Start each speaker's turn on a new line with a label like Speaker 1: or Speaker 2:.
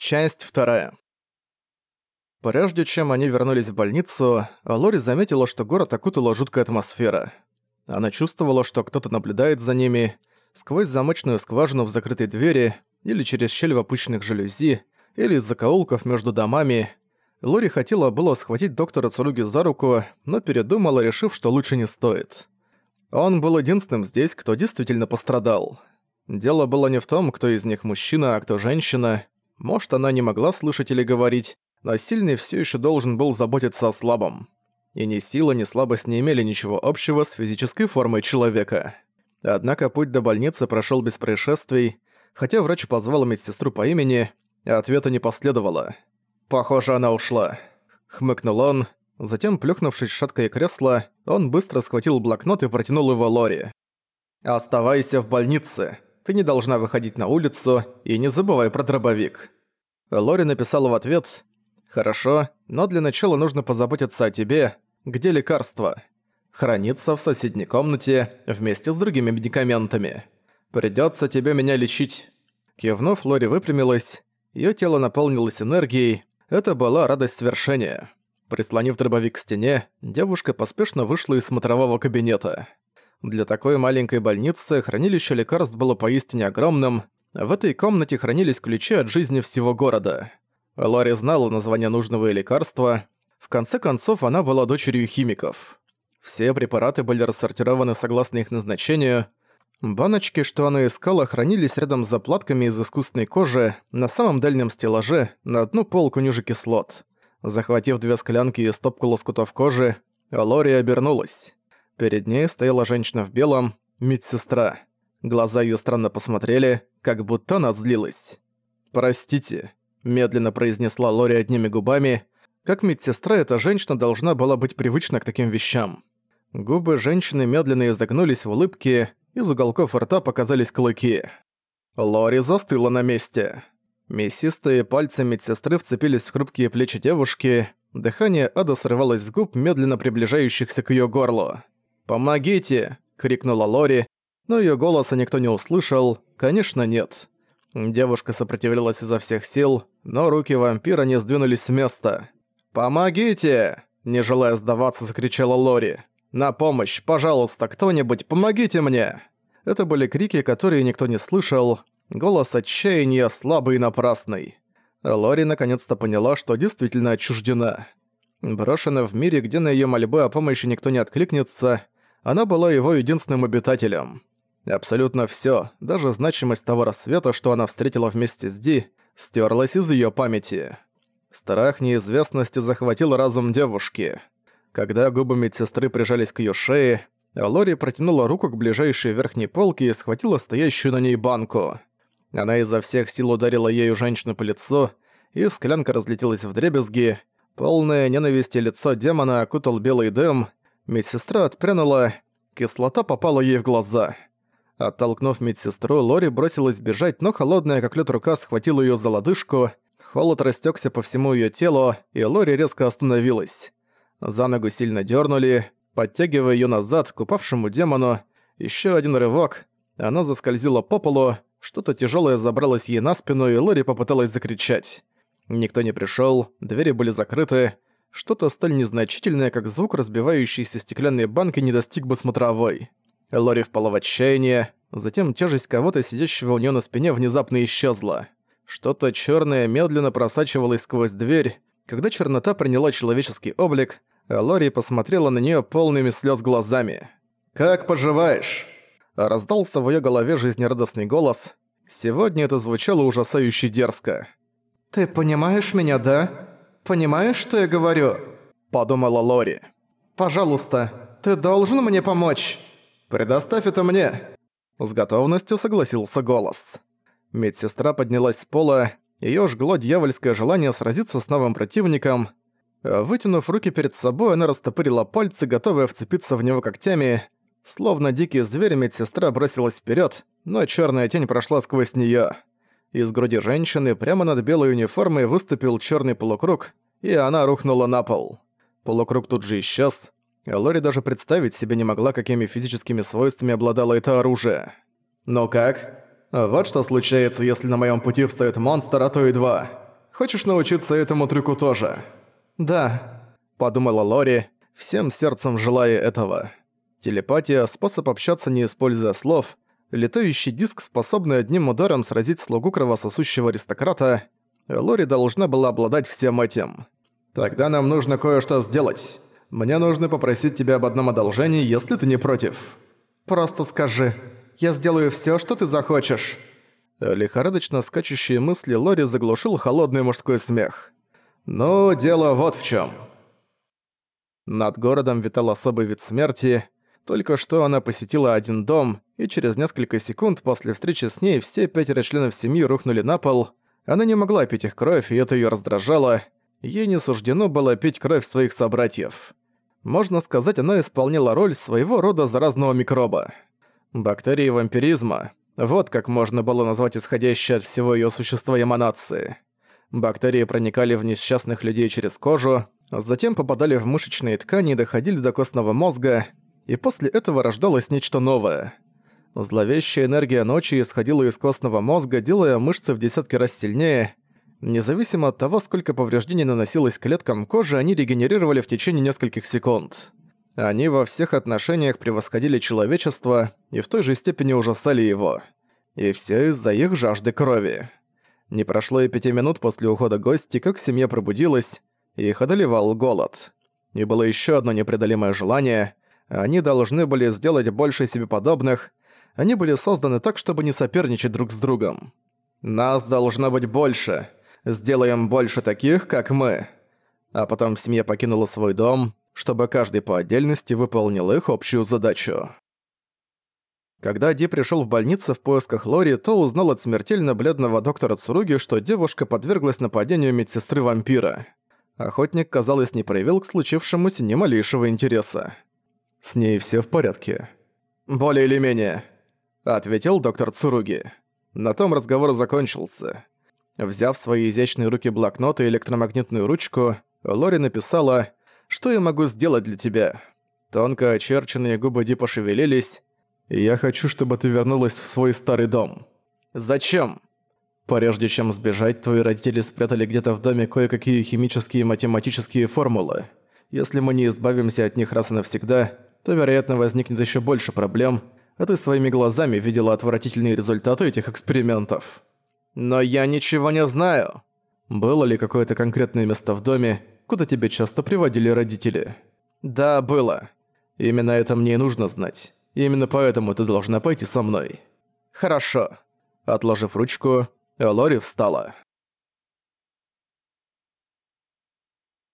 Speaker 1: Часть вторая. Прежде чем они вернулись в больницу, Лори заметила, что город окутала жуткая атмосфера. Она чувствовала, что кто-то наблюдает за ними сквозь замочную скважину в закрытой двери или через щель в опущенных жалюзи, или из закоулков между домами. Лори хотела было схватить доктора Цуруги за руку, но передумала, решив, что лучше не стоит. Он был единственным здесь, кто действительно пострадал. Дело было не в том, кто из них мужчина, а кто женщина – может, она не могла слышать или говорить, но сильный все еще должен был заботиться о слабом. И ни сила, ни слабость не имели ничего общего с физической формой человека. Однако путь до больницы прошел без происшествий, хотя врач позвал медсестру по имени, а ответа не последовало. «Похоже, она ушла», — хмыкнул он. Затем, плюхнувшись в шаткое кресло, он быстро схватил блокнот и протянул его Лори. «Оставайся в больнице. Ты не должна выходить на улицу и не забывай про дробовик». Лори написала в ответ «Хорошо, но для начала нужно позаботиться о тебе. Где лекарство?» «Хранится в соседней комнате вместе с другими медикаментами. Придётся тебе меня лечить». Кивнув, Лори выпрямилась. Её тело наполнилось энергией. Это была радость свершения. Прислонив дробовик к стене, девушка поспешно вышла из смотрового кабинета. Для такой маленькой больницы хранилище лекарств было поистине огромным. В этой комнате хранились ключи от жизни всего города. Лори знала название нужного лекарства. В конце концов, она была дочерью химиков. Все препараты были рассортированы согласно их назначению. Баночки, что она искала, хранились рядом с заплатками из искусственной кожи на самом дальнем стеллаже на одну полку ниже кислот. Захватив две склянки и стопку лоскутов кожи, Лори обернулась. Перед ней стояла женщина в белом, медсестра. Глаза её странно посмотрели, как будто она злилась. «Простите», – медленно произнесла Лори одними губами. Как медсестра, эта женщина должна была быть привычна к таким вещам. Губы женщины медленно изогнулись в улыбке, из уголков рта показались клыки. Лори застыла на месте. Мясистые пальцы медсестры вцепились в хрупкие плечи девушки, дыхание ада срывалось с губ, медленно приближающихся к её горлу. «Помогите!» — крикнула Лори, но её голоса никто не услышал, конечно, нет. Девушка сопротивлялась изо всех сил, но руки вампира не сдвинулись с места. «Помогите!» – не желая сдаваться, закричала Лори. «На помощь, пожалуйста, кто-нибудь, помогите мне!» Это были крики, которые никто не слышал, голос отчаяния слабый и напрасный. Лори наконец-то поняла, что действительно отчуждена. Брошена в мире, где на её мольбы о помощи никто не откликнется – она была его единственным обитателем. Абсолютно всё, даже значимость того рассвета, что она встретила вместе с Ди, стерлась из её памяти. Страх неизвестности захватил разум девушки. Когда губы медсестры прижались к её шее, Лори протянула руку к ближайшей верхней полке и схватила стоящую на ней банку. Она изо всех сил ударила ею женщину по лицу, и склянка разлетелась в дребезги. Полное ненависти лицо демона окутал белый дым, Медсестра отпрянула, кислота попала ей в глаза. Оттолкнув медсестру, Лори бросилась бежать, но холодная как лед рука схватила её за лодыжку. Холод растёкся по всему её телу, и Лори резко остановилась. За ногу сильно дёрнули, подтягивая её назад к упавшему демону. Ещё один рывок. Она заскользила по полу, что-то тяжёлое забралось ей на спину, и Лори попыталась закричать. Никто не пришёл, двери были закрыты, что-то столь незначительное, как звук разбивающейся стеклянной банки, не достиг бы смотровой. Лори впала в отчаяние, затем тяжесть кого-то, сидящего у неё на спине, внезапно исчезла. Что-то чёрное медленно просачивалось сквозь дверь. Когда чернота приняла человеческий облик, Лори посмотрела на неё полными слёз глазами. «Как поживаешь?» Раздался в её голове жизнерадостный голос. Сегодня это звучало ужасающе дерзко. «Ты понимаешь меня, да?» «Понимаешь, что я говорю?» – подумала Лори. «Пожалуйста, ты должен мне помочь. Предоставь это мне!» С готовностью согласился голос. Медсестра поднялась с пола, её жгло дьявольское желание сразиться с новым противником. Вытянув руки перед собой, она растопырила пальцы, готовая вцепиться в него когтями. Словно дикий зверь, медсестра бросилась вперед, но черная тень прошла сквозь неё. Из груди женщины прямо над белой униформой выступил черный полукруг, и она рухнула на пол. Полукруг тут же исчез. Лори даже представить себе не могла, какими физическими свойствами обладало это оружие. «Ну как? Вот что случается, если на моем пути встает монстр, а то и два. Хочешь научиться этому трюку тоже?» «Да», — подумала Лори, всем сердцем желая этого. Телепатия — способ общаться, не используя слов, летающий диск, способный одним ударом сразить слугу кровососущего аристократа. Лори должна была обладать всем этим. «Тогда нам нужно кое-что сделать. Мне нужно попросить тебя об одном одолжении, если ты не против». «Просто скажи. Я сделаю всё, что ты захочешь». Лихорадочно скачущие мысли Лори заглушил холодный мужской смех. «Ну, дело вот в чём». Над городом витал особый вид смерти. Только что она посетила один дом, и через несколько секунд после встречи с ней все пятеро членов семьи рухнули на пол. Она не могла пить их кровь, и это её раздражало. Ей не суждено было пить кровь своих собратьев. Можно сказать, она исполняла роль своего рода заразного микроба. Бактерии вампиризма – вот как можно было назвать исходящие от всего её существа эманации. Бактерии проникали в несчастных людей через кожу, затем попадали в мышечные ткани и доходили до костного мозга, и после этого рождалось нечто новое. Зловещая энергия ночи исходила из костного мозга, делая мышцы в десятки раз сильнее. Независимо от того, сколько повреждений наносилось клеткам кожи, они регенерировали в течение нескольких секунд. Они во всех отношениях превосходили человечество и в той же степени ужасали его. И все из-за их жажды крови. Не прошло и пяти минут после ухода гостей, как семья пробудилась, и их одолевал голод. И было еще одно непреодолимое желание. Они должны были сделать больше себе подобных. Они были созданы так, чтобы не соперничать друг с другом. «Нас должно быть больше. Сделаем больше таких, как мы». А потом семья покинула свой дом, чтобы каждый по отдельности выполнил их общую задачу. Когда Ди пришел в больницу в поисках Лори, то узнал от смертельно бледного доктора Цуруги, что девушка подверглась нападению медсестры-вампира. Охотник, казалось, не проявил к случившемуся ни малейшего интереса. «С ней все в порядке». «Более или менее», — ответил доктор Цуруги. На том разговор закончился. Взяв в свои изящные руки блокнот и электромагнитную ручку, Лори написала «Что я могу сделать для тебя?» Тонко очерченные губы Ди пошевелились. «Я хочу, чтобы ты вернулась в свой старый дом». «Зачем?» Прежде чем сбежать, твои родители спрятали где-то в доме кое-какие химические и математические формулы. Если мы не избавимся от них раз и навсегда, то, вероятно, возникнет еще больше проблем, а ты своими глазами видела отвратительные результаты этих экспериментов. Но я ничего не знаю. Было ли какое-то конкретное место в доме, куда тебя часто приводили родители? Да, было. Именно это мне и нужно знать. именно поэтому ты должна пойти со мной. Хорошо. Отложив ручку, Лори встала.